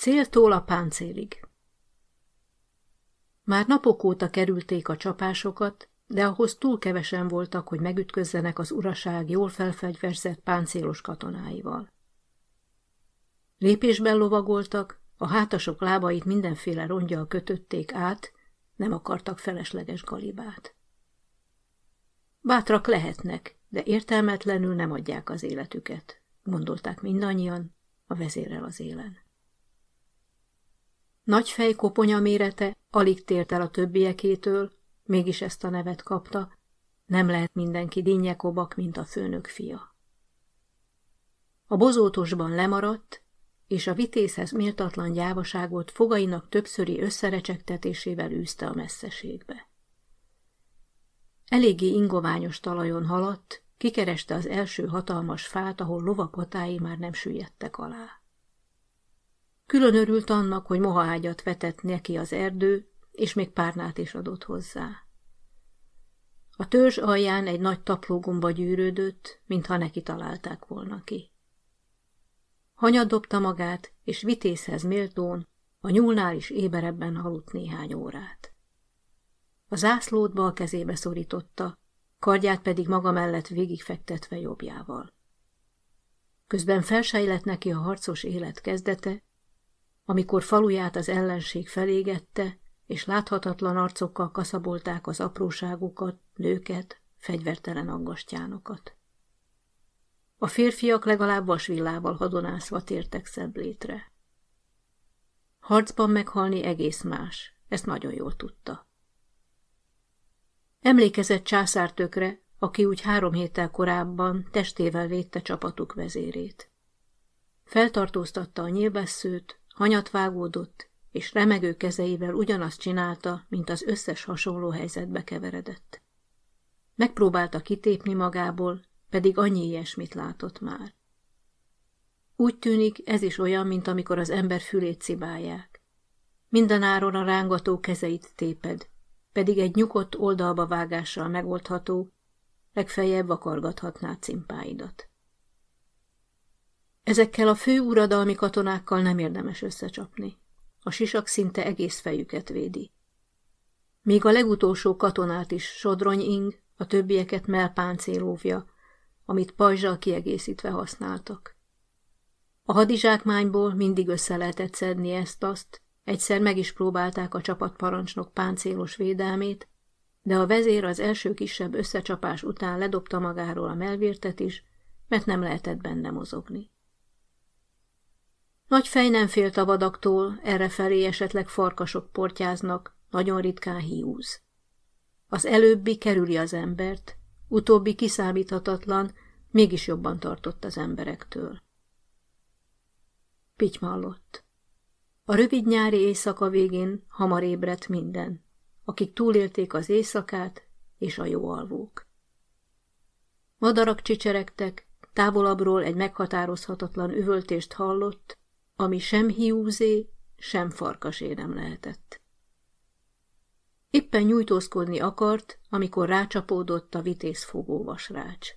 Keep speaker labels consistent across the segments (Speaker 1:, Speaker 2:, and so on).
Speaker 1: Céltól a páncélig. Már napok óta kerülték a csapásokat, de ahhoz túl kevesen voltak, hogy megütközzenek az uraság jól felfegyverzett páncélos katonáival. Lépésben lovagoltak, a hátasok lábait mindenféle rongyal kötötték át, nem akartak felesleges galibát. Bátrak lehetnek, de értelmetlenül nem adják az életüket, gondolták mindannyian, a vezérel az élen. Nagy fej koponya mérete alig tért el a többiekétől, mégis ezt a nevet kapta, nem lehet mindenki dinnyekobak, mint a főnök fia. A bozótosban lemaradt, és a vitézhez méltatlan gyávaságot fogainak többszöri összerecsegtetésével űzte a messzeségbe. Eléggé ingoványos talajon haladt, kikereste az első hatalmas fát, ahol lovapatái már nem süllyedtek alá. Külön örült annak, hogy mohaágyat vetett neki az erdő, és még párnát is adott hozzá. A törzs alján egy nagy taplógomba gyűrődött, mintha neki találták volna ki. Hanyat dobta magát, és vitézhez méltón, a nyúlnál is éberebben aludt néhány órát. A zászlót bal kezébe szorította, kardját pedig maga mellett végigfektetve jobbjával. Közben felsejlett neki a harcos élet kezdete, amikor faluját az ellenség felégette, és láthatatlan arcokkal kaszabolták az apróságokat, nőket, fegyvertelen aggastyánokat. A férfiak legalább vasvillával hadonászva tértek szebb létre. Harcban meghalni egész más, ezt nagyon jól tudta. Emlékezett császártökre, aki úgy három héttel korábban testével védte csapatuk vezérét. Feltartóztatta a nyilvesszőt, hanyat vágódott, és remegő kezeivel ugyanazt csinálta, mint az összes hasonló helyzetbe keveredett. Megpróbálta kitépni magából, pedig annyi ilyesmit látott már. Úgy tűnik, ez is olyan, mint amikor az ember fülét cibálják. Mindenáron a rángató kezeit téped, pedig egy nyugodt oldalba vágással megoldható, legfeljebb vakargathatná cimpáidat. Ezekkel a fő uradalmi katonákkal nem érdemes összecsapni. A sisak szinte egész fejüket védi. Még a legutolsó katonát is sodrony ing, a többieket melpáncélóvja, amit pajzsal kiegészítve használtak. A hadizsákmányból mindig össze lehetett szedni ezt-azt, egyszer meg is próbálták a csapatparancsnok páncélos védelmét, de a vezér az első kisebb összecsapás után ledobta magáról a melvértet is, mert nem lehetett benne mozogni. Nagy fej nem félt a vadaktól, errefelé esetleg farkasok portyáznak, nagyon ritkán hiúz. Az előbbi kerüli az embert, utóbbi kiszámíthatatlan, mégis jobban tartott az emberektől. Pitymallott. A rövid nyári éjszaka végén hamar ébredt minden, akik túlélték az éjszakát és a jó alvók. Madarak csicseregtek, távolabbról egy meghatározhatatlan üvöltést hallott, ami sem hiúzé, sem farkasé nem lehetett. Éppen nyújtózkodni akart, amikor rácsapódott a vitézfogó vasrács.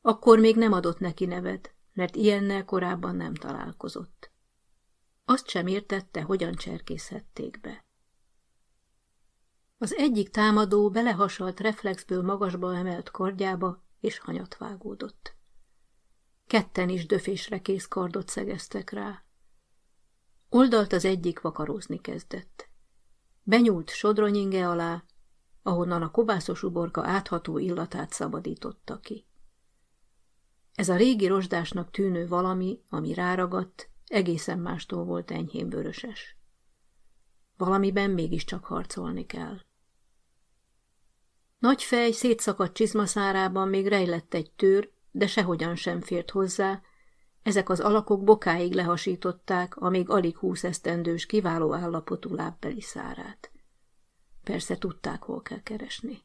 Speaker 1: Akkor még nem adott neki nevet, mert ilyennel korábban nem találkozott. Azt sem értette, hogyan cserkészhették be. Az egyik támadó belehasalt reflexből magasba emelt kardjába, és hanyat vágódott. Ketten is döfésre kész kardot szegeztek rá. Oldalt az egyik vakarózni kezdett. Benyúlt sodronyinge alá, ahonnan a kovászos uborka átható illatát szabadította ki. Ez a régi rozsdásnak tűnő valami, ami ráragadt, egészen mástól volt enyhén vöröses. Valamiben mégiscsak harcolni kell. Nagy fej szétszakadt csizmaszárában még rejlett egy tőr, de sehogyan sem fért hozzá, ezek az alakok bokáig lehasították a még alig húsz esztendős kiváló állapotú lábbeli szárát. Persze tudták, hol kell keresni.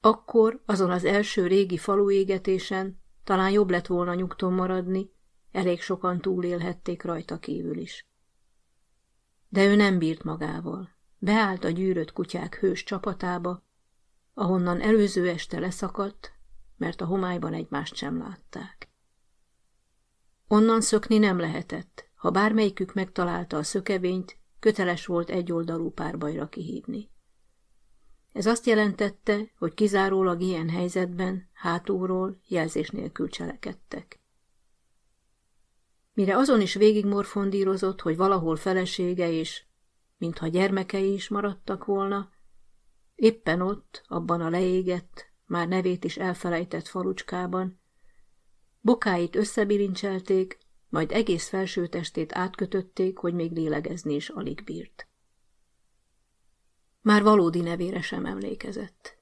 Speaker 1: Akkor, azon az első régi faluégetésen talán jobb lett volna nyugton maradni, elég sokan túlélhették rajta kívül is. De ő nem bírt magával. Beállt a gyűrött kutyák hős csapatába, ahonnan előző este leszakadt, mert a homályban egymást sem látták. Onnan szökni nem lehetett, ha bármelyikük megtalálta a szökevényt, köteles volt egyoldalú párbajra kihívni. Ez azt jelentette, hogy kizárólag ilyen helyzetben, hátulról, jelzés nélkül cselekedtek. Mire azon is végigmorfondírozott, hogy valahol felesége és, mintha gyermekei is maradtak volna, éppen ott, abban a leégett, már nevét is elfelejtett falucskában, bokáit összebilincselték, majd egész felsőtestét átkötötték, hogy még lélegezni is alig bírt. Már valódi nevére sem emlékezett.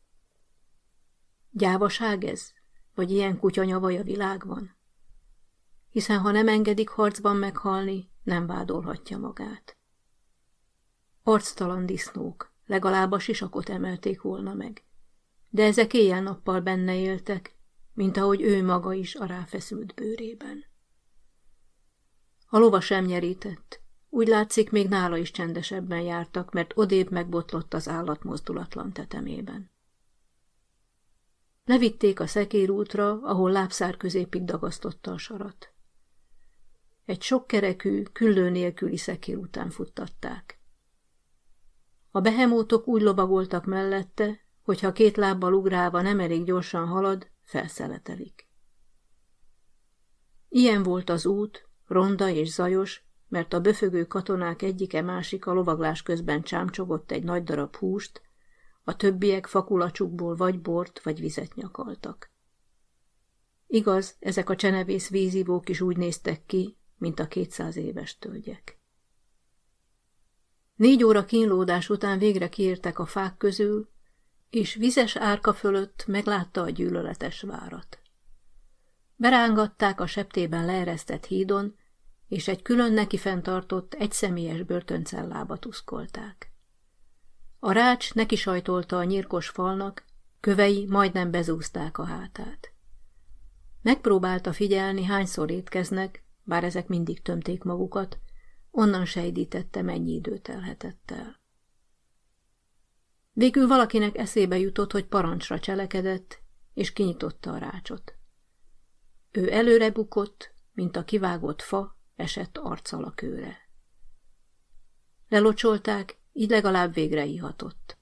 Speaker 1: Gyávaság ez? Vagy ilyen kutyanyavaj a világban? Hiszen ha nem engedik harcban meghalni, nem vádolhatja magát. Arctalan disznók, legalább a sisakot emelték volna meg. De ezek éjjel-nappal benne éltek, mint ahogy ő maga is a ráfeszült bőrében. A lova sem nyerített. Úgy látszik, még nála is csendesebben jártak, mert odébb megbotlott az állat mozdulatlan tetemében. Levitték a szekérútra, ahol lábszár középig dagasztotta a sarat. Egy sokkerekű, küllő nélküli szekér után futtatták. A behemótok úgy lovagoltak mellette, hogy ha két lábbal ugrálva nem elég gyorsan halad, felszeletelik. Ilyen volt az út, ronda és zajos, mert a böfögő katonák egyike másik a lovaglás közben csámcsogott egy nagy darab húst, a többiek fakulacsukból vagy bort, vagy vizet nyakaltak. Igaz, ezek a csenevész vízivók is úgy néztek ki, mint a kétszáz éves tölgyek. Négy óra kínlódás után végre kiértek a fák közül, és vizes árka fölött meglátta a gyűlöletes várat. Berángatták a septében leeresztett hídon, és egy külön neki fenntartott, egyszemélyes börtöncellába tuszkolták. A rács neki sajtolta a nyírkos falnak, kövei majdnem bezúzták a hátát. Megpróbálta figyelni, hányszor étkeznek, bár ezek mindig tömték magukat, onnan sejdítette, mennyi idő telhetett el. Végül valakinek eszébe jutott, hogy parancsra cselekedett, és kinyitotta a rácsot. Ő előre bukott, mint a kivágott fa, esett arccal a kőre. Lelocsolták, így legalább végre ihatott.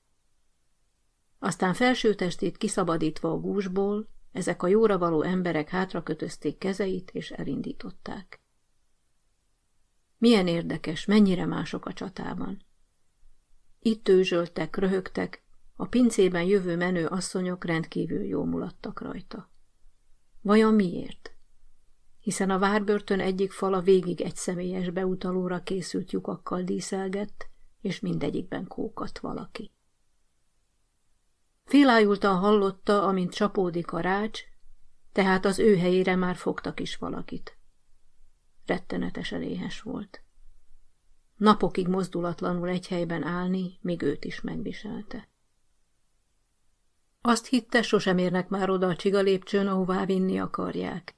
Speaker 1: Aztán felsőtestét kiszabadítva a gúzsból, ezek a jóra való emberek hátrakötözték kezeit és elindították. Milyen érdekes, mennyire mások a csatában. Itt tőzsöltek, röhögtek, a pincében jövő menő asszonyok rendkívül jó mulattak rajta. Vajon miért? Hiszen a várbörtön egyik fala végig egy személyes beutalóra készült lyukakkal díszelgett, és mindegyikben kókat valaki. Félájultan hallotta, amint csapódik a rács, tehát az ő helyére már fogtak is valakit. Rettenetesen éhes volt. Napokig mozdulatlanul egy helyben állni, még őt is megviselte. Azt hitte, sosem érnek már oda a csiga ahová vinni akarják.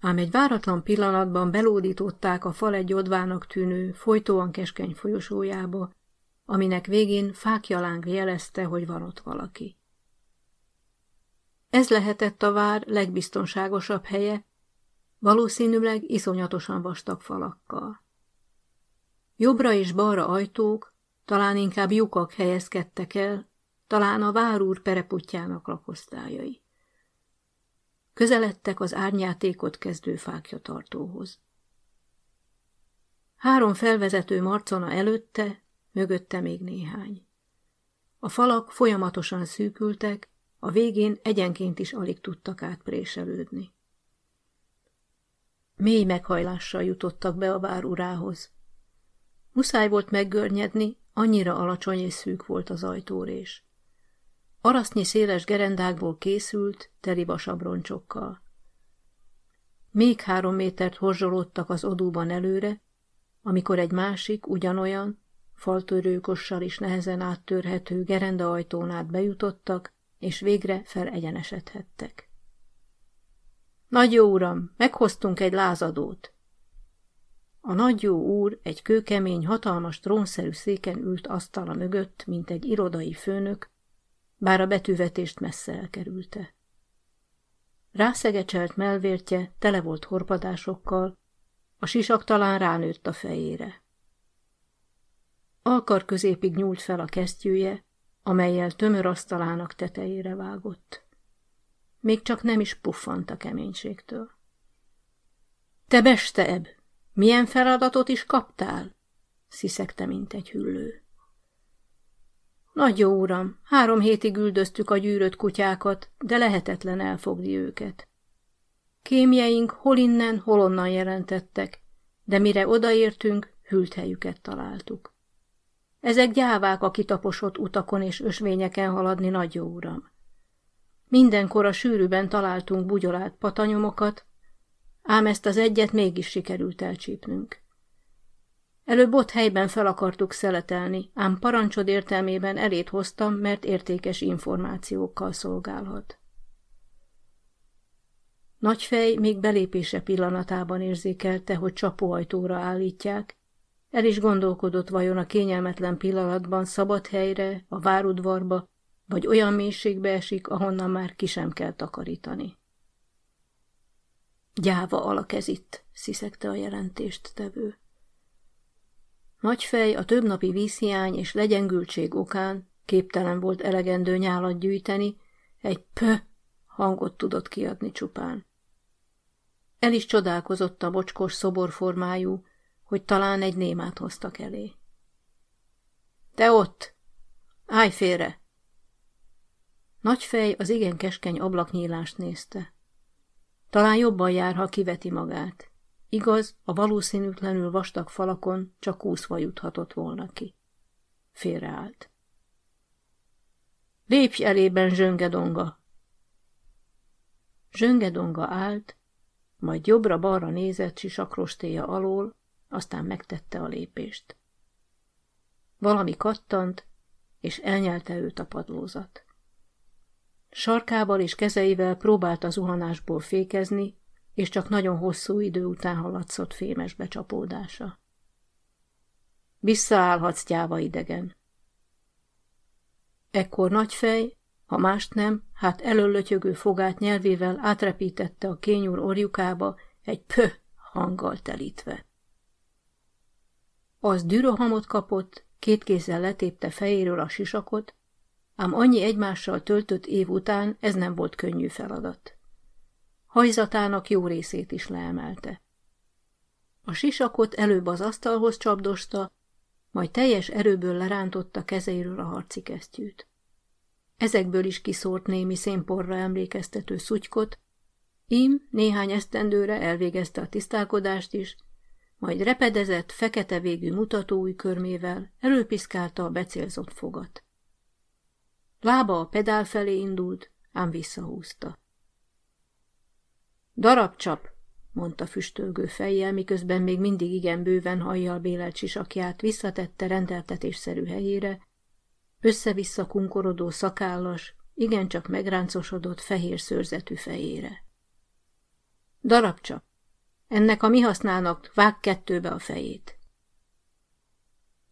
Speaker 1: Ám egy váratlan pillanatban belódították a fal egy odvának tűnő, folytóan keskeny folyosójába, aminek végén fákjalánk jelezte, hogy van ott valaki. Ez lehetett a vár legbiztonságosabb helye, valószínűleg iszonyatosan vastag falakkal. Jobbra és balra ajtók, talán inkább lyukak helyezkedtek el, talán a várúr pereputjának lakosztályai. Közeledtek az árnyátékot kezdő fákjatartóhoz. Három felvezető marcona előtte, mögötte még néhány. A falak folyamatosan szűkültek, a végén egyenként is alig tudtak átpréselődni. Mély meghajlással jutottak be a vár urához. Muszáj volt meggörnyedni, annyira alacsony és szűk volt az ajtórés. Arasznyi széles gerendákból készült, teli vasabroncsokkal. Még három métert horzsolódtak az odúban előre, amikor egy másik, ugyanolyan, faltörőkossal is nehezen áttörhető gerendaajtón át bejutottak, és végre felegyenesedhettek. Nagy jó uram, meghoztunk egy lázadót, a nagy jó úr egy kőkemény, hatalmas trónszerű széken ült asztala mögött, mint egy irodai főnök, bár a betűvetést messze elkerülte. Rászegecselt melvértje tele volt horpadásokkal, A sisak talán ránőtt a fejére. Alkar középig nyúlt fel a kesztyűje, amelyel tömör asztalának tetejére vágott. Még csak nem is puffant a keménységtől. Te besteeb, milyen feladatot is kaptál? sziszegte, mint egy hüllő. Nagy jó uram, három hétig üldöztük a gyűrött kutyákat, de lehetetlen elfogni őket. Kémjeink hol innen, hol onnan jelentettek, de mire odaértünk, hűlt helyüket találtuk. Ezek gyávák a kitaposott utakon és ösvényeken haladni, nagy jó uram. Mindenkor a sűrűben találtunk bugyolált patanyomokat, ám ezt az egyet mégis sikerült elcsípnünk. Előbb ott helyben fel akartuk szeletelni, ám parancsod értelmében elét hoztam, mert értékes információkkal szolgálhat. Nagyfej még belépése pillanatában érzékelte, hogy csapóajtóra állítják, el is gondolkodott vajon a kényelmetlen pillanatban szabad helyre, a várudvarba, vagy olyan mélységbe esik, ahonnan már ki sem kell takarítani. Gyáva alak ez itt, sziszegte a jelentést tevő. Nagyfej a többnapi vízhiány és legyengültség okán képtelen volt elegendő nyálat gyűjteni, egy p hangot tudott kiadni csupán. El is csodálkozott a bocskos szoborformájú, hogy talán egy némát hoztak elé. Te ott! Állj félre! Nagyfej az igen keskeny ablaknyílást nézte. Talán jobban jár, ha kiveti magát. Igaz, a valószínűtlenül vastag falakon csak úszva juthatott volna ki. Félreállt. Lépj elében, zsöngedonga! Zsöngedonga állt, majd jobbra-balra nézett sisakrostéja alól, aztán megtette a lépést. Valami kattant, és elnyelte őt a padlózat. Sarkával és kezeivel próbált a zuhanásból fékezni, és csak nagyon hosszú idő után haladszott fémes becsapódása. Visszaállhatsz, gyáva idegen. Ekkor nagyfej, ha mást nem, hát elöllötyögő fogát nyelvével átrepítette a kényúr orjukába egy pö hanggal telítve. Az dürohamot kapott, két kézzel letépte fejéről a sisakot, ám annyi egymással töltött év után ez nem volt könnyű feladat. Hajzatának jó részét is leemelte. A sisakot előbb az asztalhoz csapdosta, majd teljes erőből lerántotta kezeiről a harci kesztyűt. Ezekből is kiszórt némi szénporra emlékeztető szutykot, Im néhány esztendőre elvégezte a tisztálkodást is, majd repedezett, fekete végű mutatóúj körmével előpiszkálta a becélzott fogat. Lába a pedál felé indult, ám visszahúzta. Darabcsap, mondta füstölgő fejjel, miközben még mindig igen bőven hajjal bélelt sisakját visszatette rendeltetésszerű helyére, össze-vissza kunkorodó szakállas, igencsak megráncosodott fehér szőrzetű fejére. Darabcsap, ennek a mi használnak vág kettőbe a fejét.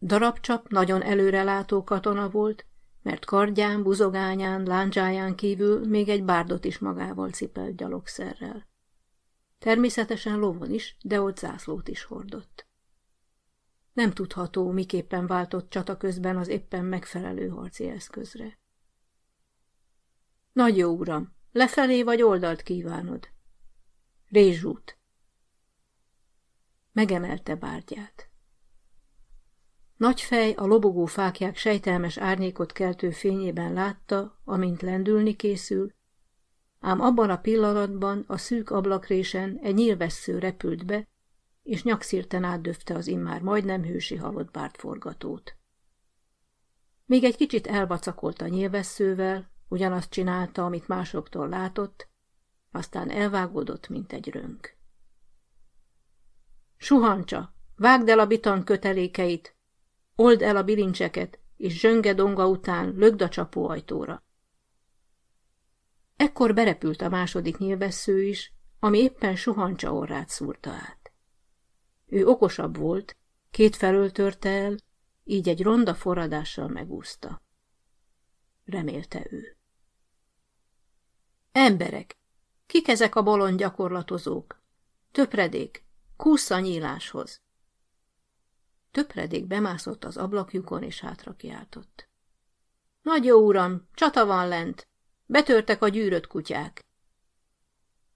Speaker 1: Darabcsap nagyon előrelátó katona volt, mert kardján, buzogányán, láncsáján kívül még egy bárdot is magával cipelt gyalogszerrel. Természetesen lovon is, de ott zászlót is hordott. Nem tudható, miképpen váltott csata közben az éppen megfelelő harci eszközre. Nagy jó uram, lefelé vagy oldalt kívánod? Rézsút. Megemelte bárgyát. Nagy fej a lobogó fákják sejtelmes árnyékot keltő fényében látta, amint lendülni készül, ám abban a pillanatban a szűk ablakrésen egy nyílvessző repült be, és nyakszírten átdöfte az immár majdnem hősi halott bártforgatót. Még egy kicsit elvacakolt a nyílvesszővel, ugyanazt csinálta, amit másoktól látott, aztán elvágódott, mint egy rönk. Suhancsa, vágd el a bitan kötelékeit, old el a bilincseket, és zsönge donga után lögd a csapóajtóra. Ekkor berepült a második nyilvessző is, ami éppen suhancsa orrát szúrta át. Ő okosabb volt, két felől törte el, így egy ronda forradással megúszta. Remélte ő. Emberek, kik ezek a bolond gyakorlatozók? Töpredék, Kúszza nyíláshoz! Töpredék bemászott az ablakjukon, és hátra kiáltott. Nagy jó uram, csata van lent! Betörtek a gyűrött kutyák!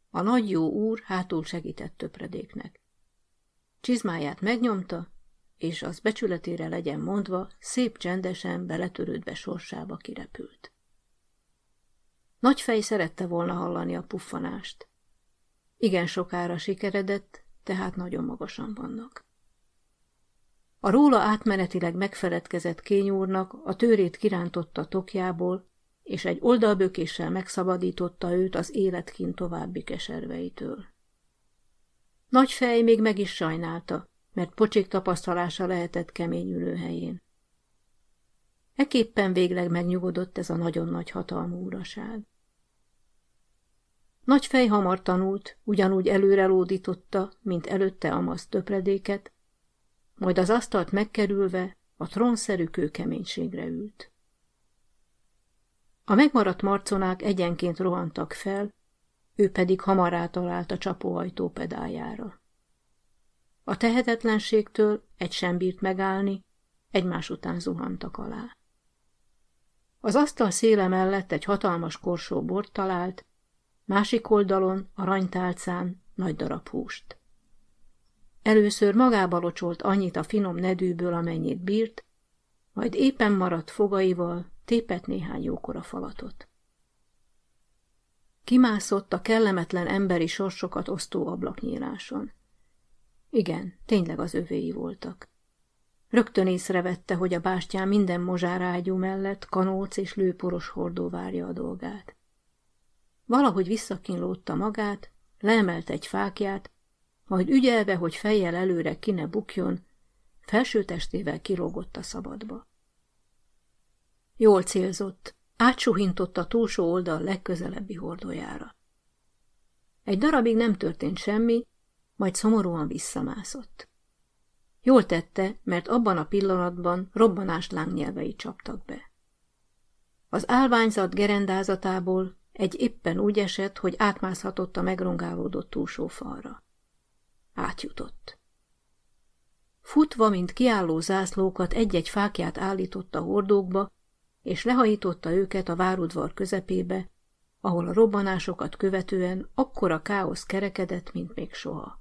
Speaker 1: A nagy jó úr hátul segített töpredéknek. Csizmáját megnyomta, és az becsületére legyen mondva, szép csendesen beletörődve sorsába kirepült. Nagyfej szerette volna hallani a puffanást. Igen sokára sikeredett, tehát nagyon magasan vannak. A róla átmenetileg megfeledkezett kényúrnak a tőrét kirántotta tokjából, és egy oldalbökéssel megszabadította őt az életkin további keserveitől. Nagy fej még meg is sajnálta, mert pocsik tapasztalása lehetett kemény ülőhelyén. Eképpen végleg megnyugodott ez a nagyon nagy hatalmú uraság. Nagy fej hamar tanult, ugyanúgy előre lódította, mint előtte amasz töpredéket, majd az asztalt megkerülve a trónszerű kőkeménységre ült. A megmaradt marconák egyenként rohantak fel, ő pedig hamar átalált a csapóajtó pedájára. A tehetetlenségtől egy sem bírt megállni, egymás után zuhantak alá. Az asztal széle mellett egy hatalmas korsó bort talált, másik oldalon, a ranytálcán nagy darab húst. Először magába locsolt annyit a finom nedűből, amennyit bírt, majd éppen maradt fogaival tépett néhány jókora falatot. Kimászott a kellemetlen emberi sorsokat osztó ablaknyíláson. Igen, tényleg az övéi voltak. Rögtön észrevette, hogy a bástyán minden mozsárágyú mellett kanóc és lőporos hordó várja a dolgát. Valahogy visszakínlódta magát, leemelt egy fákját, majd ügyelve, hogy fejjel előre ki ne bukjon, felső testével kilógott a szabadba. Jól célzott, átsuhintott a túlsó oldal legközelebbi hordójára. Egy darabig nem történt semmi, majd szomorúan visszamászott. Jól tette, mert abban a pillanatban robbanás lángnyelvei csaptak be. Az álványzat gerendázatából egy éppen úgy esett, hogy átmászhatott a megrongálódott túlsó falra. Átjutott. Futva, mint kiálló zászlókat egy-egy fákját állította hordókba, és lehajította őket a várudvar közepébe, ahol a robbanásokat követően akkora káosz kerekedett, mint még soha.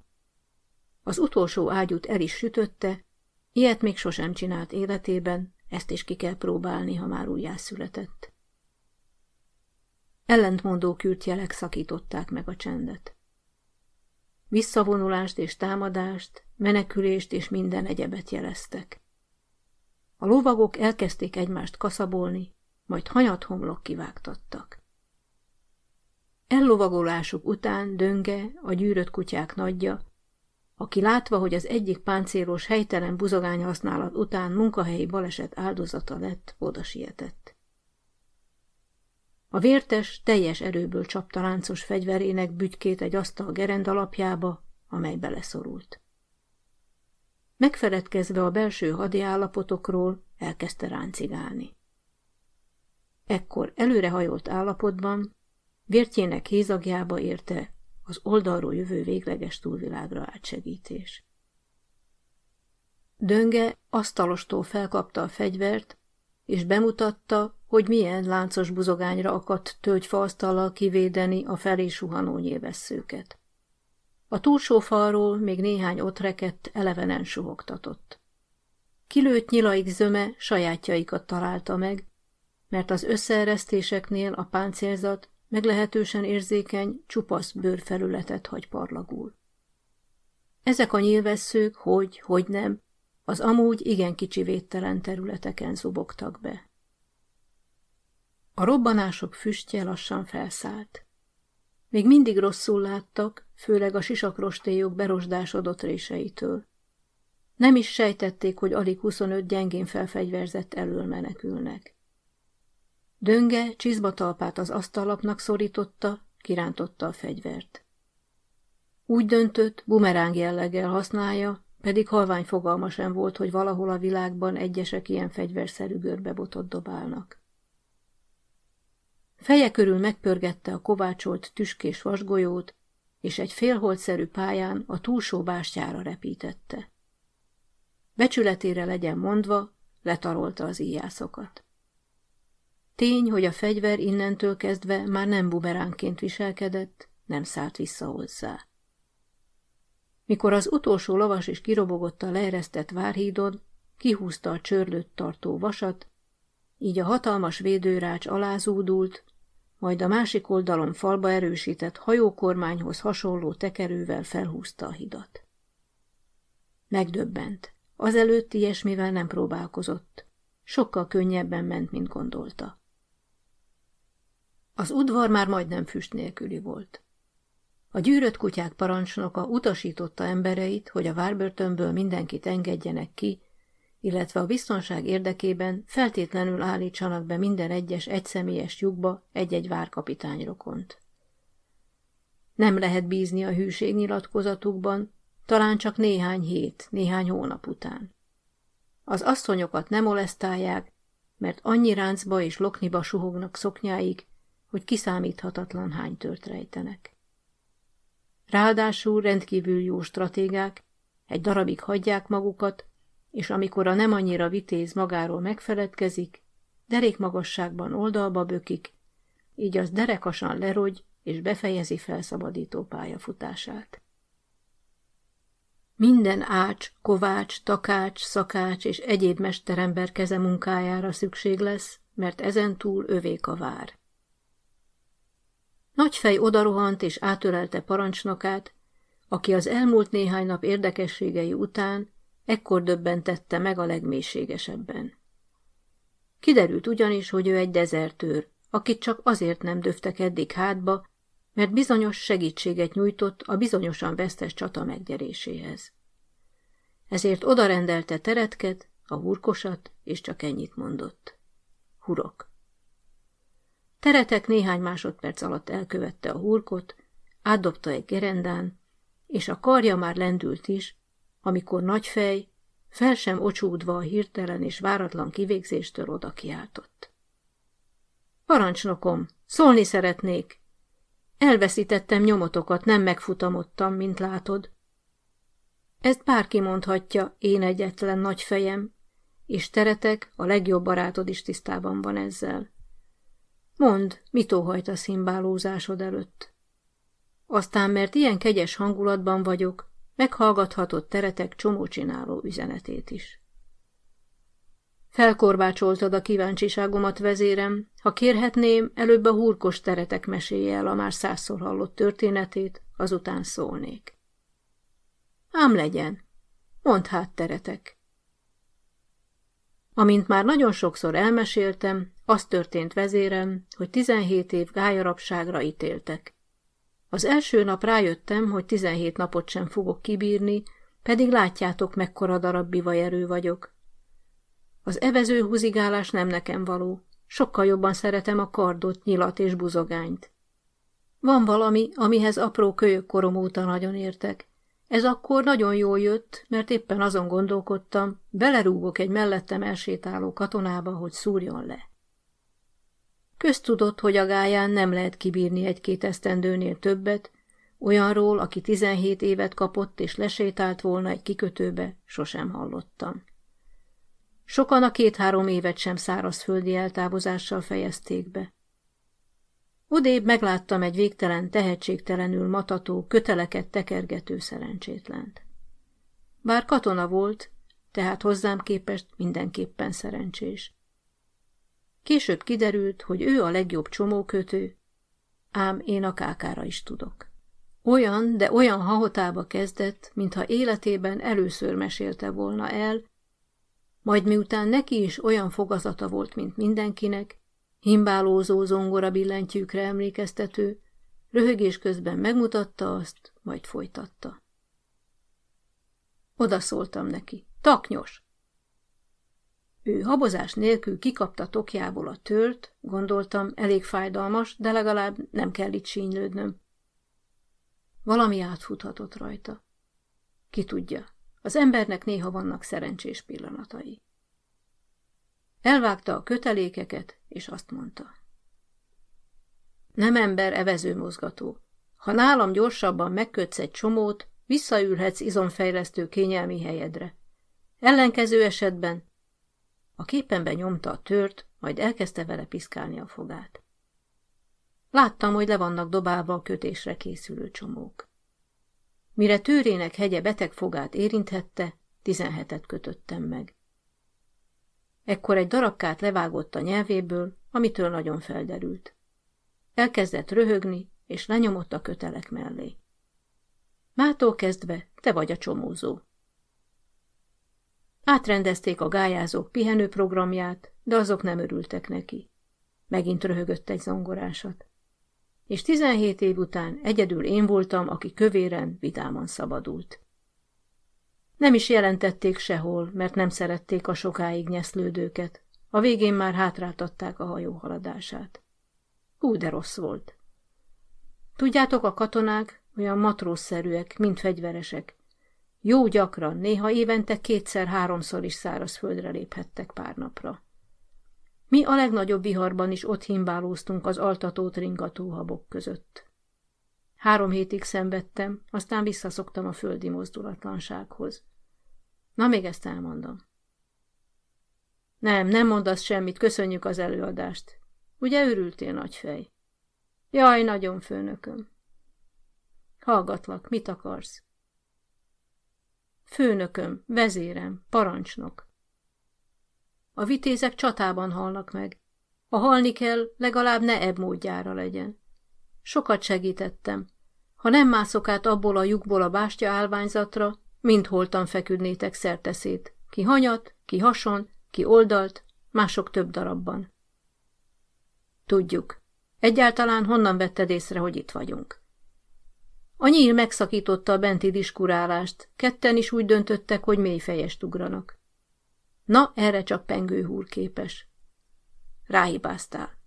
Speaker 1: Az utolsó ágyút el is sütötte, ilyet még sosem csinált életében, ezt is ki kell próbálni, ha már újjászületett. Ellentmondó kürtjelek szakították meg a csendet. Visszavonulást és támadást, menekülést és minden egyebet jeleztek. A lovagok elkezdték egymást kaszabolni, majd hanyat homlok kivágtattak. Ellovagolásuk után Dönge, a gyűrött kutyák nagyja, aki látva, hogy az egyik páncélos helytelen buzogány használat után munkahelyi baleset áldozata lett, oda sietett. A vértes teljes erőből csapta láncos fegyverének bütykét egy asztal gerend alapjába, amely beleszorult. Megfeledkezve a belső hadiállapotokról, elkezdte ráncigálni. Ekkor előrehajolt állapotban, vértjének hézagjába érte az oldalról jövő végleges túlvilágra átsegítés. Dönge asztalostól felkapta a fegyvert, és bemutatta, hogy milyen láncos buzogányra akadt tölgyfaasztallal kivédeni a felé suhanó nyilvesszőket. A túlsó falról még néhány ott rekett, elevenen suhogtatott. Kilőtt nyilaik zöme sajátjaikat találta meg, mert az összeeresztéseknél a páncélzat meglehetősen érzékeny, csupasz bőrfelületet hagy parlagul. Ezek a nyilvesszők, hogy, hogy nem, az amúgy igen kicsi védtelen területeken zubogtak be. A robbanások füstje lassan felszállt. Még mindig rosszul láttak, főleg a sisakrostélyok berosdásodott réseitől. Nem is sejtették, hogy alig 25 gyengén felfegyverzett elől menekülnek. Dönge csizmatalpát az asztalapnak szorította, kirántotta a fegyvert. Úgy döntött, bumeráng jelleggel használja, pedig halvány fogalma sem volt, hogy valahol a világban egyesek ilyen fegyverszerű görbebotot dobálnak. Feje körül megpörgette a kovácsolt tüskés vasgolyót, és egy félholtszerű pályán a túlsó bástyára repítette. Becsületére legyen mondva, letarolta az íjászokat. Tény, hogy a fegyver innentől kezdve már nem buberánként viselkedett, nem szállt vissza hozzá. Mikor az utolsó lovas is kirobogott a leeresztett várhídon, kihúzta a csörlőt tartó vasat, így a hatalmas védőrács alázúdult, majd a másik oldalon falba erősített hajókormányhoz hasonló tekerővel felhúzta a hidat. Megdöbbent. Azelőtt ilyesmivel nem próbálkozott. Sokkal könnyebben ment, mint gondolta. Az udvar már majdnem füst nélküli volt. A gyűrött kutyák parancsnoka utasította embereit, hogy a várbörtönből mindenkit engedjenek ki, illetve a biztonság érdekében feltétlenül állítsanak be minden egyes egyszemélyes lyukba egy-egy várkapitány rokont. Nem lehet bízni a hűségnyilatkozatukban, talán csak néhány hét, néhány hónap után. Az asszonyokat nem molesztálják, mert annyi ráncba és lokniba suhognak szoknyáik, hogy kiszámíthatatlan hány tört rejtenek. Ráadásul rendkívül jó stratégák, egy darabig hagyják magukat, és amikor a nem annyira vitéz magáról megfeledkezik, derékmagasságban oldalba bökik, így az derekasan lerogy és befejezi felszabadító pályafutását. Minden ács, kovács, takács, szakács és egyéb mesterember keze munkájára szükség lesz, mert ezentúl övék a vár. Nagyfej odarohant és átölelte parancsnokát, aki az elmúlt néhány nap érdekességei után ekkor döbbentette meg a legmélységesebben. Kiderült ugyanis, hogy ő egy dezertőr, akit csak azért nem döftek eddig hátba, mert bizonyos segítséget nyújtott a bizonyosan vesztes csata megnyeréséhez. Ezért odarendelte teretket, a hurkosat, és csak ennyit mondott. Hurok. Teretek néhány másodperc alatt elkövette a hurkot, átdobta egy gerendán, és a karja már lendült is, amikor nagyfej, fel sem ocsúdva a hirtelen és váratlan kivégzéstől oda kiáltott. Parancsnokom, szólni szeretnék. Elveszítettem nyomotokat, nem megfutamodtam, mint látod. Ezt bárki mondhatja, én egyetlen nagy fejem, és teretek, a legjobb barátod is tisztában van ezzel. Mondd, mit óhajt a szimbálózásod előtt? Aztán, mert ilyen kegyes hangulatban vagyok, meghallgathatott teretek csomócsináló üzenetét is. Felkorbácsoltad a kíváncsiságomat, vezérem, ha kérhetném, előbb a hurkos teretek mesélje el a már százszor hallott történetét, azután szólnék. Ám legyen, mondd hát teretek. Amint már nagyon sokszor elmeséltem, az történt vezérem, hogy tizenhét év gályarapságra ítéltek. Az első nap rájöttem, hogy tizenhét napot sem fogok kibírni, pedig látjátok, mekkora darab bivajerő vagyok. Az evező húzigálás nem nekem való. Sokkal jobban szeretem a kardot, nyilat és buzogányt. Van valami, amihez apró kölyök korom óta nagyon értek. Ez akkor nagyon jól jött, mert éppen azon gondolkodtam, belerúgok egy mellettem elsétáló katonába, hogy szúrjon le. Köztudott, hogy a gáján nem lehet kibírni egy-két esztendőnél többet, olyanról, aki tizenhét évet kapott és lesétált volna egy kikötőbe, sosem hallottam. Sokan a két-három évet sem szárazföldi eltávozással fejezték be. Odébb megláttam egy végtelen, tehetségtelenül matató, köteleket tekergető szerencsétlent. Bár katona volt, tehát hozzám képest mindenképpen szerencsés. Később kiderült, hogy ő a legjobb csomókötő, ám én a kákára is tudok. Olyan, de olyan hahotába kezdett, mintha életében először mesélte volna el, majd miután neki is olyan fogazata volt, mint mindenkinek, himbálózó zongora billentyűkre emlékeztető, röhögés közben megmutatta azt, majd folytatta. Oda szóltam neki. Taknyos! Ő habozás nélkül kikapta tokjából a tört, gondoltam, elég fájdalmas, de legalább nem kell itt sínylődnöm. Valami átfuthatott rajta. Ki tudja, az embernek néha vannak szerencsés pillanatai. Elvágta a kötelékeket, és azt mondta. Nem ember evező mozgató. Ha nálam gyorsabban megkötsz egy csomót, visszaülhetsz izomfejlesztő kényelmi helyedre. Ellenkező esetben a képenbe nyomta a tört, majd elkezdte vele piszkálni a fogát. Láttam, hogy le vannak dobálva a kötésre készülő csomók. Mire tőrének hegye beteg fogát érinthette, tizenhetet kötöttem meg. Ekkor egy darabkát levágott a nyelvéből, amitől nagyon felderült. Elkezdett röhögni, és lenyomott a kötelek mellé. Mától kezdve te vagy a csomózó. Átrendezték a gályázók pihenőprogramját, de azok nem örültek neki. Megint röhögött egy zongorásat. És tizenhét év után egyedül én voltam, aki kövéren, vidáman szabadult. Nem is jelentették sehol, mert nem szerették a sokáig nyeszlődőket. A végén már hátráltatták a hajó haladását. Hú, de rossz volt. Tudjátok, a katonák olyan matrózszerűek, mint fegyveresek. Jó gyakran, néha évente kétszer-háromszor is szárazföldre léphettek pár napra. Mi a legnagyobb viharban is ott himbálóztunk az altatót ringató habok között. Három hétig szenvedtem, aztán visszaszoktam a földi mozdulatlansághoz. Na, még ezt elmondom. Nem, nem mondasz semmit, köszönjük az előadást. Ugye örültél, nagyfej? Jaj, nagyon főnököm. Hallgatlak, mit akarsz? Főnököm, vezérem, parancsnok. A vitézek csatában halnak meg. Ha halni kell, legalább ne ebb módjára legyen. Sokat segítettem. Ha nem mászok át abból a lyukból a bástya állványzatra, mind holtan feküdnétek szerteszét. Ki hanyat, ki hason, ki oldalt, mások több darabban. Tudjuk. Egyáltalán honnan vetted észre, hogy itt vagyunk? A nyíl megszakította a benti diskurálást, ketten is úgy döntöttek, hogy mélyfejest ugranak. Na, erre csak pengőhúr képes. Ráhibáztál.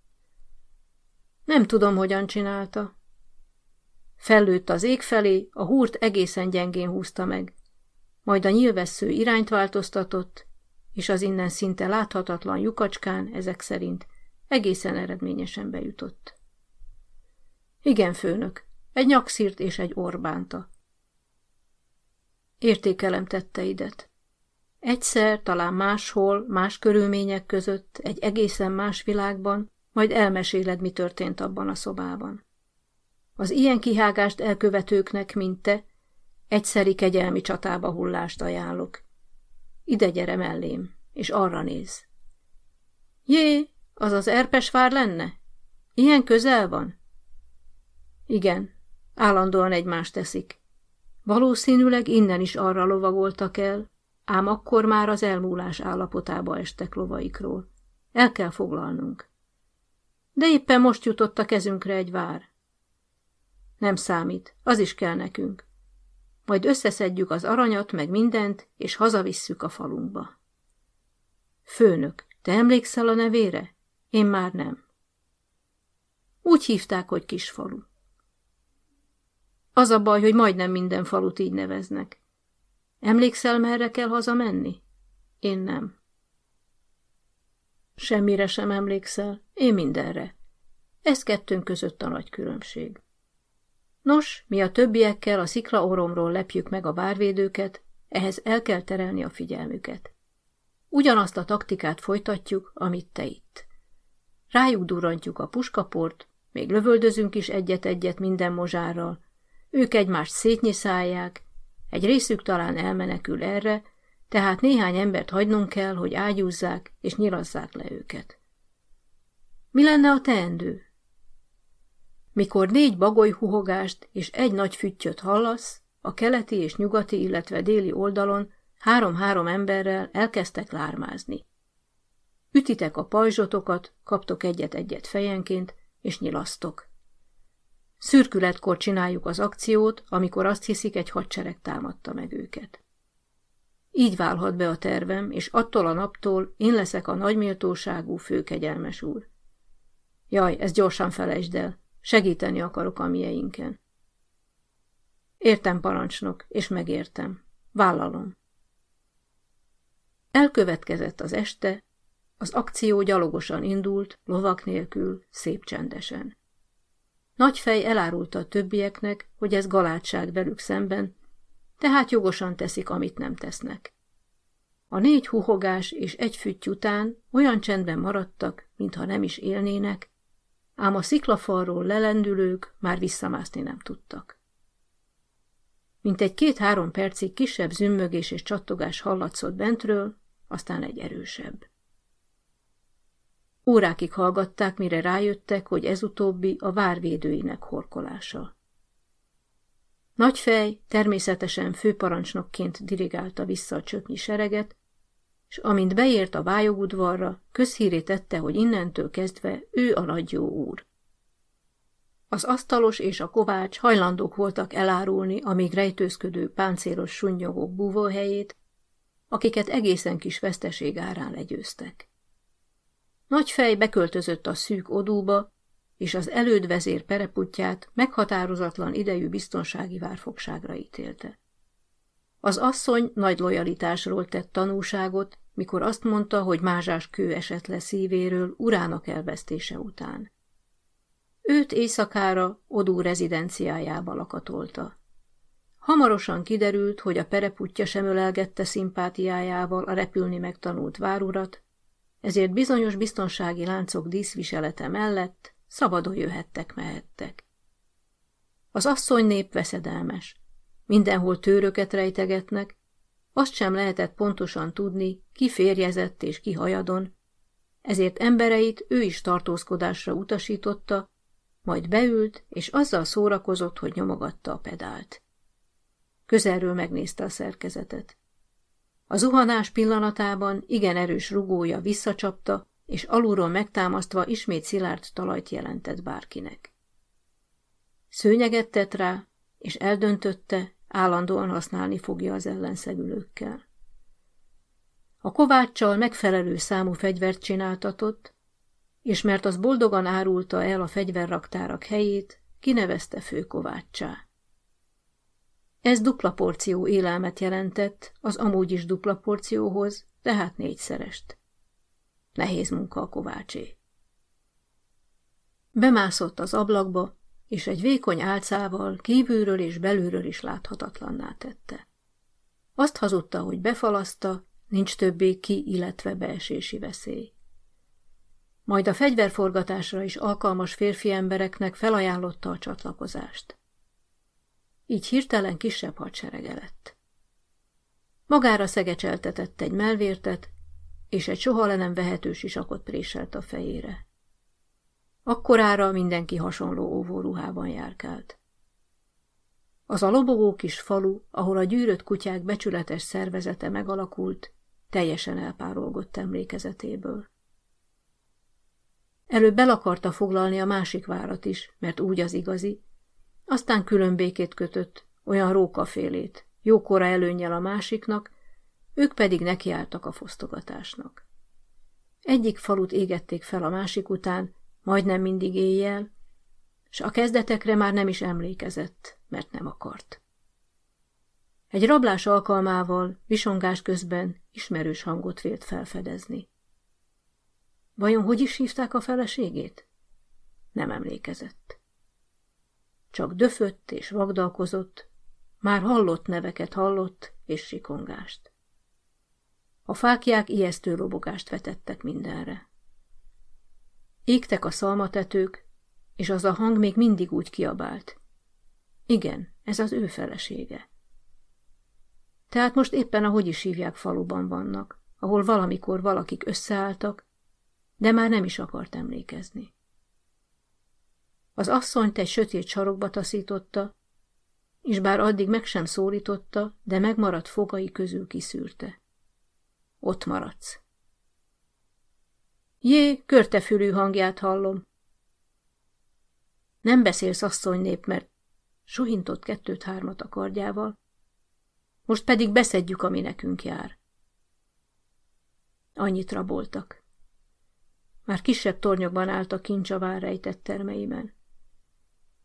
Speaker 1: Nem tudom, hogyan csinálta. Fellőtt az ég felé, a húrt egészen gyengén húzta meg. Majd a nyilvessző irányt változtatott, és az innen szinte láthatatlan lyukacskán, ezek szerint, egészen eredményesen bejutott. Igen, főnök, egy nyakszírt és egy orbánta. Értékelem tetteidet. Egyszer, talán máshol, más körülmények között, egy egészen más világban, majd elmeséled, mi történt abban a szobában. Az ilyen kihágást elkövetőknek, mint te, egyszeri kegyelmi csatába hullást ajánlok. Ide gyere mellém, és arra néz. Jé, az az erpesvár lenne? Ilyen közel van? Igen, állandóan egymást teszik. Valószínűleg innen is arra lovagoltak el, ám akkor már az elmúlás állapotába estek lovaikról. El kell foglalnunk. De éppen most jutott a kezünkre egy vár. Nem számít, az is kell nekünk. Majd összeszedjük az aranyat, meg mindent, és hazavisszük a falunkba. Főnök, te emlékszel a nevére? Én már nem. Úgy hívták, hogy kisfalu. Az a baj, hogy majdnem minden falut így neveznek. Emlékszel, merre kell hazamenni? Én nem. Semmire sem emlékszel, én mindenre. Ez kettőnk között a nagy különbség. Nos, mi a többiekkel a sziklaoromról lepjük meg a várvédőket, ehhez el kell terelni a figyelmüket. Ugyanazt a taktikát folytatjuk, amit te itt. Rájuk durrantjuk a puskaport, még lövöldözünk is egyet-egyet minden mozsárral, ők egymást szétnyiszálják, egy részük talán elmenekül erre, tehát néhány embert hagynunk kell, hogy ágyúzzák és nyilazzák le őket. Mi lenne a teendő? Mikor négy bagoly huhogást és egy nagy füttyöt hallasz, a keleti és nyugati, illetve déli oldalon három-három emberrel elkezdtek lármázni. Ütitek a pajzsotokat, kaptok egyet-egyet fejenként, és nyilasztok. Szürkületkor csináljuk az akciót, amikor azt hiszik, egy hadsereg támadta meg őket. Így válhat be a tervem, és attól a naptól én leszek a nagyméltóságú főkegyelmes úr. Jaj, ezt gyorsan felejtsd el, segíteni akarok a mieinken. Értem, parancsnok, és megértem. Vállalom. Elkövetkezett az este, az akció gyalogosan indult, lovak nélkül, szép csendesen. Nagyfej elárulta a többieknek, hogy ez galátság velük szemben, tehát jogosan teszik, amit nem tesznek. A négy huhogás és egy fütty után olyan csendben maradtak, mintha nem is élnének, ám a sziklafalról lelendülők már visszamászni nem tudtak. Mint egy két-három percig kisebb zümmögés és csattogás hallatszott bentről, aztán egy erősebb. Órákig hallgatták, mire rájöttek, hogy ez utóbbi a várvédőinek horkolása. Nagyfej természetesen főparancsnokként dirigálta vissza a csöpnyi sereget, és amint beért a vályogudvarra, közhíré tette, hogy innentől kezdve ő a nagy jó úr. Az asztalos és a kovács hajlandók voltak elárulni a még rejtőzködő páncélos sunnyogók búvóhelyét, akiket egészen kis veszteség árán legyőztek. Nagyfej beköltözött a szűk odúba, és az elődvezér pereputját meghatározatlan idejű biztonsági várfogságra ítélte. Az asszony nagy lojalitásról tett tanúságot, mikor azt mondta, hogy mázsás kő esett le szívéről urának elvesztése után. Őt éjszakára Odú rezidenciájába lakatolta. Hamarosan kiderült, hogy a pereputja sem ölelgette szimpátiájával a repülni megtanult várurat, ezért bizonyos biztonsági láncok díszviselete mellett szabadon jöhettek-mehettek. Az asszony nép veszedelmes. Mindenhol tőröket rejtegetnek, azt sem lehetett pontosan tudni, ki férjezett és ki hajadon, ezért embereit ő is tartózkodásra utasította, majd beült, és azzal szórakozott, hogy nyomogatta a pedált. Közelről megnézte a szerkezetet. A zuhanás pillanatában igen erős rugója visszacsapta, és alulról megtámasztva ismét szilárd talajt jelentett bárkinek. Szőnyeget tett rá, és eldöntötte, állandóan használni fogja az ellenszegülőkkel. A kováccsal megfelelő számú fegyvert csináltatott, és mert az boldogan árulta el a fegyverraktárak helyét, kinevezte főkováccsá. Ez dupla porció élelmet jelentett, az amúgy is dupla porcióhoz, tehát négyszerest. Nehéz munka a kovácsé. Bemászott az ablakba, és egy vékony álcával kívülről és belülről is láthatatlanná tette. Azt hazudta, hogy befalaszta, nincs többé ki, illetve beesési veszély. Majd a fegyverforgatásra is alkalmas férfi embereknek felajánlotta a csatlakozást. Így hirtelen kisebb hadserege lett. Magára szegecseltetett egy melvértet, és egy soha le nem vehető sisakot préselt a fejére. Akkorára mindenki hasonló óvóruhában járkált. Az a lobogó kis falu, ahol a gyűrött kutyák becsületes szervezete megalakult, teljesen elpárolgott emlékezetéből. Előbb el akarta foglalni a másik várat is, mert úgy az igazi, aztán külön békét kötött, olyan rókafélét, jókora előnyel a másiknak, ők pedig nekiálltak a fosztogatásnak. Egyik falut égették fel a másik után, majdnem mindig éjjel, s a kezdetekre már nem is emlékezett, mert nem akart. Egy rablás alkalmával, visongás közben ismerős hangot vélt felfedezni. Vajon hogy is hívták a feleségét? Nem emlékezett. Csak döfött és vagdalkozott, már hallott neveket hallott és sikongást. A fákják ijesztő robogást vetettek mindenre. Égtek a szalmatetők, és az a hang még mindig úgy kiabált. Igen, ez az ő felesége. Tehát most éppen ahogy is hívják faluban vannak, ahol valamikor valakik összeálltak, de már nem is akart emlékezni. Az asszonyt egy sötét sarokba taszította, és bár addig meg sem szólította, de megmaradt fogai közül kiszűrte. Ott maradsz. Jé, körtefülű hangját hallom. Nem beszélsz asszonynép, mert suhintott kettőt-hármat a kardjával, most pedig beszedjük, ami nekünk jár. Annyit raboltak. Már kisebb tornyokban állt a kincs a vár rejtett termeiben.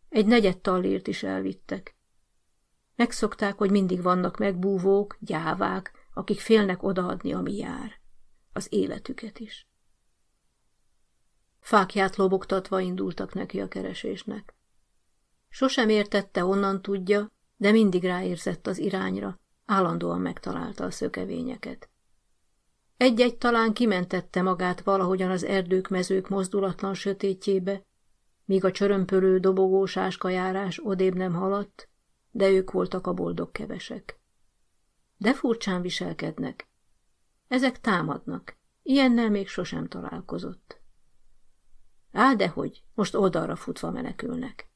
Speaker 1: Egy negyed tallért is elvittek. Megszokták, hogy mindig vannak megbúvók, gyávák, akik félnek odaadni, ami jár. Az életüket is. Fákját lobogtatva indultak neki a keresésnek. Sosem értette, onnan tudja, de mindig ráérzett az irányra, állandóan megtalálta a szökevényeket. Egy-egy talán kimentette magát valahogyan az erdők-mezők mozdulatlan sötétjébe, míg a csörömpölő dobogós áskajárás odébb nem haladt, de ők voltak a boldog kevesek. De furcsán viselkednek. Ezek támadnak. Ilyennel még sosem találkozott. Á, dehogy, most oldalra futva menekülnek.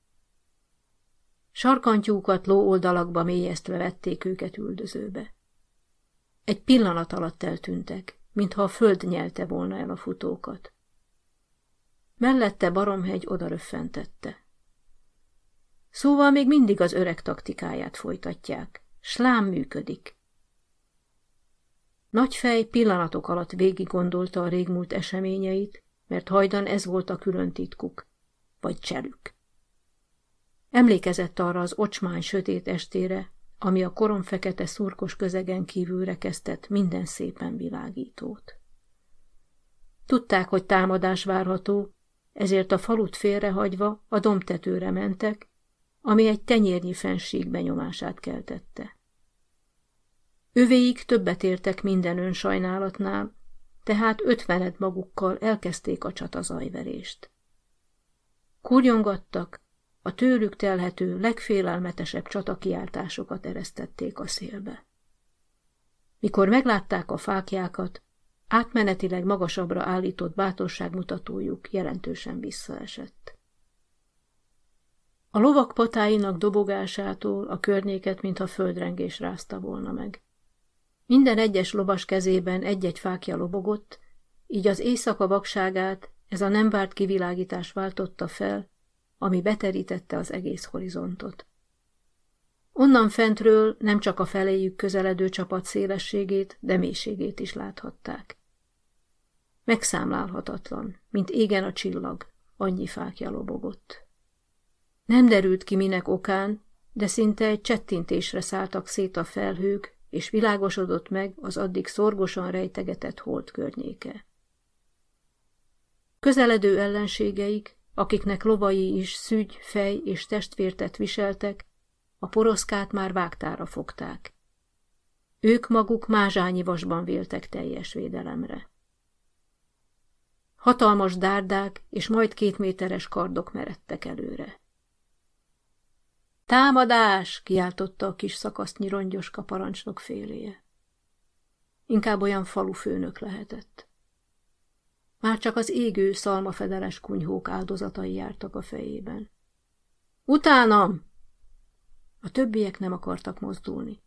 Speaker 1: Sarkantyúkat ló oldalakba mélyeztve vették őket üldözőbe. Egy pillanat alatt eltűntek, mintha a föld nyelte volna el a futókat. Mellette Baromhegy odaröffentette. Szóval még mindig az öreg taktikáját folytatják. Slám működik. Nagyfej pillanatok alatt végig gondolta a régmúlt eseményeit, mert hajdan ez volt a külön titkuk, vagy cselük. Emlékezett arra az ocsmány sötét estére, ami a korom fekete szurkos közegen kívülre kezdett minden szépen világítót. Tudták, hogy támadás várható, ezért a falut félrehagyva a domtetőre mentek, ami egy tenyérnyi fenség benyomását keltette. Övéik többet értek minden önsajnálatnál, tehát ötvened magukkal elkezdték a csatazajverést. Kurjongattak, a tőlük telhető legfélelmetesebb csatakiáltásokat eresztették a szélbe. Mikor meglátták a fákjákat, átmenetileg magasabbra állított bátorságmutatójuk jelentősen visszaesett. A lovak patáinak dobogásától a környéket, mintha földrengés rázta volna meg. Minden egyes lovas kezében egy-egy fákja lobogott, így az éjszaka vakságát ez a nem várt kivilágítás váltotta fel, ami beterítette az egész horizontot. Onnan fentről nem csak a feléjük közeledő csapat szélességét, de mélységét is láthatták. Megszámlálhatatlan, mint égen a csillag, annyi fákja lobogott. Nem derült ki minek okán, de szinte egy csettintésre szálltak szét a felhők, és világosodott meg az addig szorgosan rejtegetett hold környéke. Közeledő ellenségeik, akiknek lovai is szügy, fej és testvértet viseltek, a poroszkát már vágtára fogták. Ők maguk mázsányi vasban véltek teljes védelemre. Hatalmas dárdák és majd két méteres kardok meredtek előre. Támadás! kiáltotta a kis szakasznyi rongyoska parancsnok féléje. Inkább olyan falufőnök lehetett. Már csak az égő szalmafedeles kunyhók áldozatai jártak a fejében. Utánam! A többiek nem akartak mozdulni.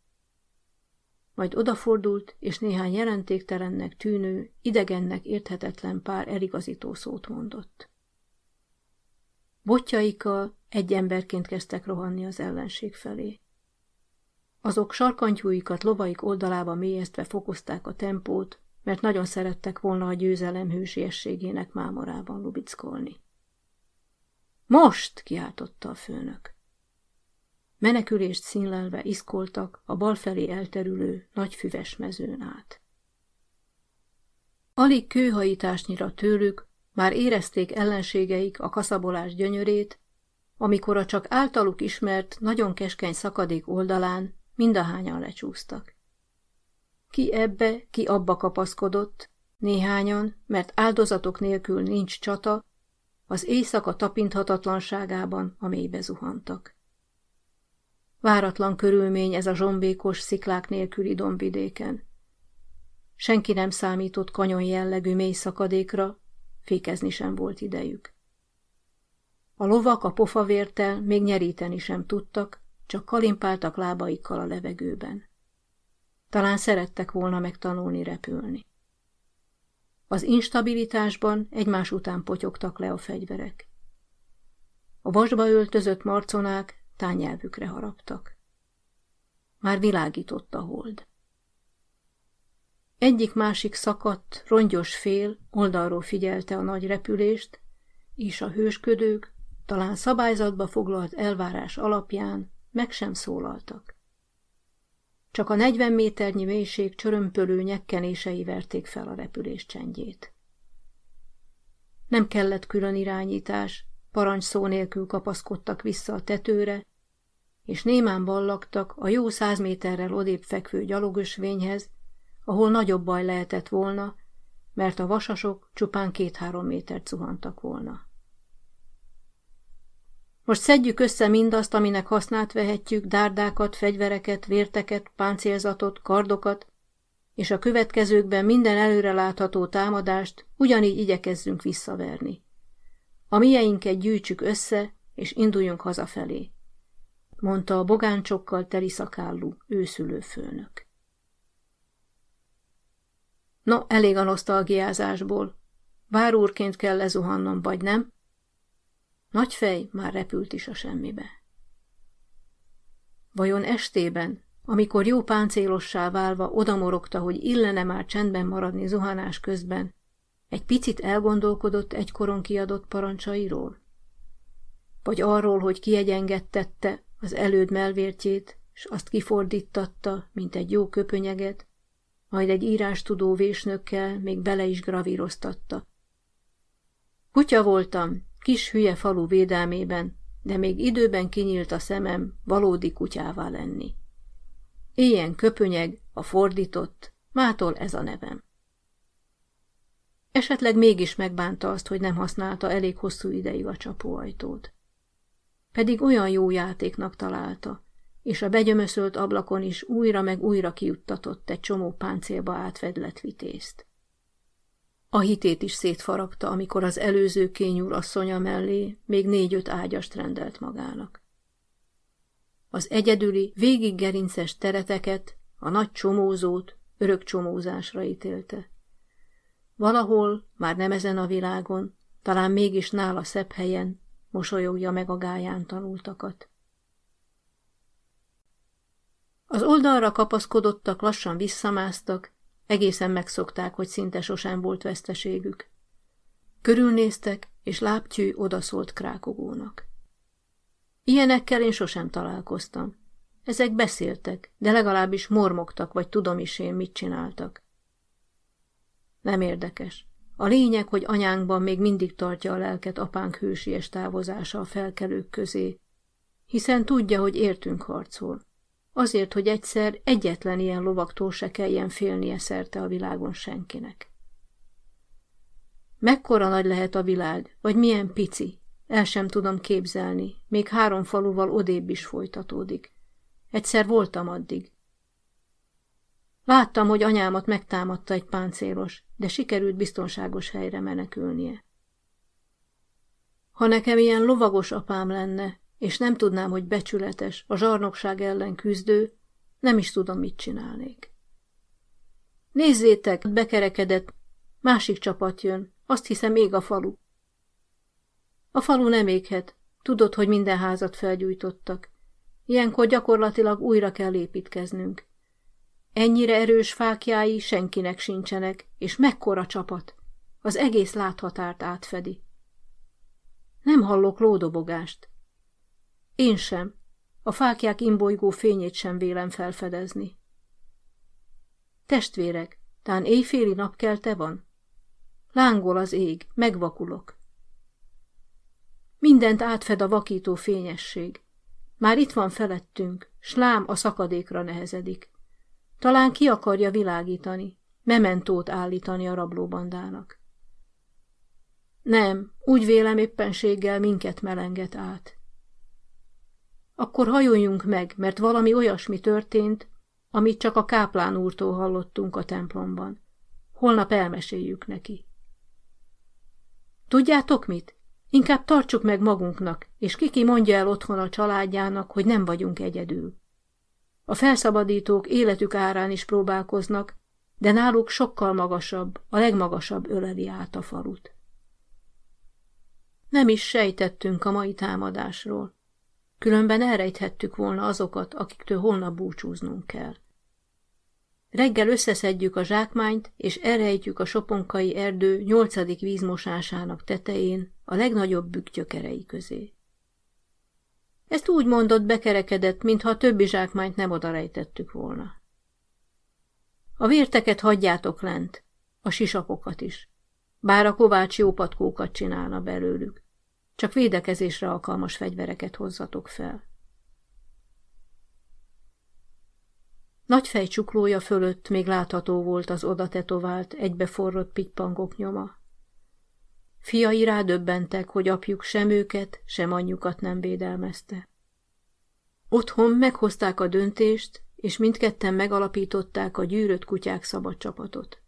Speaker 1: Majd odafordult, és néhány jelentéktelennek tűnő, idegennek érthetetlen pár eligazító szót mondott. Botjaikkal egy emberként kezdtek rohanni az ellenség felé. Azok sarkantyúikat lovaik oldalába mélyeztve fokozták a tempót, mert nagyon szerettek volna a győzelem hősiességének mámorában lubickolni. Most! kiáltotta a főnök. Menekülést színlelve iszkoltak a bal felé elterülő nagy füves mezőn át. Alig kőhajításnyira tőlük már érezték ellenségeik a kaszabolás gyönyörét, amikor a csak általuk ismert, nagyon keskeny szakadék oldalán mindahányan lecsúsztak. Ki ebbe, ki abba kapaszkodott, néhányan, mert áldozatok nélkül nincs csata, az éjszaka tapinthatatlanságában a mélybe zuhantak. Váratlan körülmény ez a zsombékos sziklák nélküli dombvidéken. Senki nem számított kanyon jellegű mély szakadékra, fékezni sem volt idejük. A lovak a pofavértel még nyeríteni sem tudtak, csak kalimpáltak lábaikkal a levegőben. Talán szerettek volna megtanulni repülni. Az instabilitásban egymás után potyogtak le a fegyverek. A vasba öltözött marconák tányelvükre haraptak. Már világított a hold. Egyik-másik szakadt, rongyos fél oldalról figyelte a nagy repülést, és a hősködők talán szabályzatba foglalt elvárás alapján meg sem szólaltak. Csak a negyven méternyi mélység csörömpölő nyekkenései verték fel a repülés csendjét. Nem kellett külön irányítás, parancs szó nélkül kapaszkodtak vissza a tetőre, és némán ballagtak a jó száz méterrel odébb fekvő gyalogösvényhez, ahol nagyobb baj lehetett volna, mert a vasasok csupán két-három métert zuhantak volna. Most szedjük össze mindazt, aminek hasznát vehetjük, dárdákat, fegyvereket, vérteket, páncélzatot, kardokat, és a következőkben minden előre látható támadást ugyanígy igyekezzünk visszaverni. A mieinket gyűjtsük össze, és induljunk hazafelé, mondta a bogáncsokkal teli szakállú őszülő főnök. No, elég a nosztalgiázásból. Várúrként kell lezuhannom, vagy nem? Nagy fej már repült is a semmibe. Vajon estében, amikor jó páncélossá válva odamorogta, hogy illene már csendben maradni zuhanás közben, egy picit elgondolkodott egykoron kiadott parancsairól? Vagy arról, hogy kiegyengettette az előd melvértjét, és azt kifordítatta, mint egy jó köpönyeget, majd egy írástudó vésnökkel még bele is gravíroztatta. Kutya voltam, kis hülye falu védelmében, de még időben kinyílt a szemem valódi kutyává lenni. Ilyen köpönyeg, a fordított, mától ez a nevem. Esetleg mégis megbánta azt, hogy nem használta elég hosszú ideig a csapóajtót. Pedig olyan jó játéknak találta, és a begyömöszölt ablakon is újra meg újra kiuttatott egy csomó páncélba átvedlet vitézt. A hitét is szétfaragta, amikor az előző kényúr asszonya mellé még négy-öt ágyast rendelt magának. Az egyedüli, végig tereteket, a nagy csomózót örök csomózásra ítélte. Valahol, már nem ezen a világon, talán mégis nála szebb helyen, mosolyogja meg a gáján tanultakat. Az oldalra kapaszkodottak lassan visszamásztak, egészen megszokták, hogy szinte sosem volt veszteségük. Körülnéztek, és lábtyű odaszólt krákogónak. Ilyenekkel én sosem találkoztam. Ezek beszéltek, de legalábbis mormogtak, vagy tudom is én, mit csináltak. Nem érdekes. A lényeg, hogy anyánkban még mindig tartja a lelket apánk hősies távozása a felkelők közé, hiszen tudja, hogy értünk harcol. Azért, hogy egyszer egyetlen ilyen lovaktól se kelljen félnie szerte a világon senkinek. Mekkora nagy lehet a világ, vagy milyen pici, el sem tudom képzelni, még három faluval odébb is folytatódik. Egyszer voltam addig. Láttam, hogy anyámat megtámadta egy páncélos, de sikerült biztonságos helyre menekülnie. Ha nekem ilyen lovagos apám lenne, és nem tudnám, hogy becsületes, a zsarnokság ellen küzdő, nem is tudom, mit csinálnék. Nézzétek, bekerekedett, másik csapat jön, azt hiszem ég a falu. A falu nem éghet, tudod, hogy minden házat felgyújtottak. Ilyenkor gyakorlatilag újra kell építkeznünk. Ennyire erős fákjái senkinek sincsenek, és mekkora csapat. Az egész láthatárt átfedi. Nem hallok lódobogást. Én sem. A fákják imbolygó fényét sem vélem felfedezni. Testvérek, tán éjféli napkelte van? Lángol az ég, megvakulok. Mindent átfed a vakító fényesség. Már itt van felettünk, slám a szakadékra nehezedik. Talán ki akarja világítani, mementót állítani a rablóbandának. Nem, úgy vélem éppenséggel minket melenget át. Akkor hajoljunk meg, mert valami olyasmi történt, amit csak a káplán úrtól hallottunk a templomban. Holnap elmeséljük neki. Tudjátok mit? Inkább tartsuk meg magunknak, és kiki mondja el otthon a családjának, hogy nem vagyunk egyedül. A felszabadítók életük árán is próbálkoznak, de náluk sokkal magasabb, a legmagasabb öleli át a falut. Nem is sejtettünk a mai támadásról. Különben elrejthettük volna azokat, akiktől holnap búcsúznunk kell. Reggel összeszedjük a zsákmányt, és elrejtjük a soponkai erdő nyolcadik vízmosásának tetején, a legnagyobb bükgyökerei közé. Ezt úgy mondott bekerekedett, mintha a többi zsákmányt nem odarejtettük volna. A vérteket hagyjátok lent, a sisakokat is, bár a kovács jó patkókat csinálna belőlük. Csak védekezésre alkalmas fegyvereket hozzatok fel. Nagy fejcsuklója fölött még látható volt az oda tetovált, egybeforrott pitypangok nyoma. Fiai rádöbbentek, hogy apjuk sem őket, sem anyjukat nem védelmezte. Otthon meghozták a döntést, és mindketten megalapították a gyűrött kutyák szabad csapatot.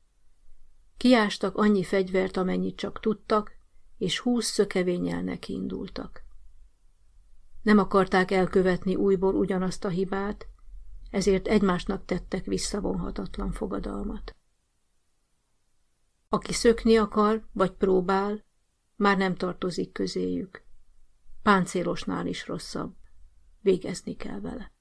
Speaker 1: Kiástak annyi fegyvert, amennyit csak tudtak, és húsz szökevénnyel nekiindultak. Nem akarták elkövetni újból ugyanazt a hibát, ezért egymásnak tettek visszavonhatatlan fogadalmat. Aki szökni akar, vagy próbál, már nem tartozik közéjük. Páncélosnál is rosszabb. Végezni kell vele.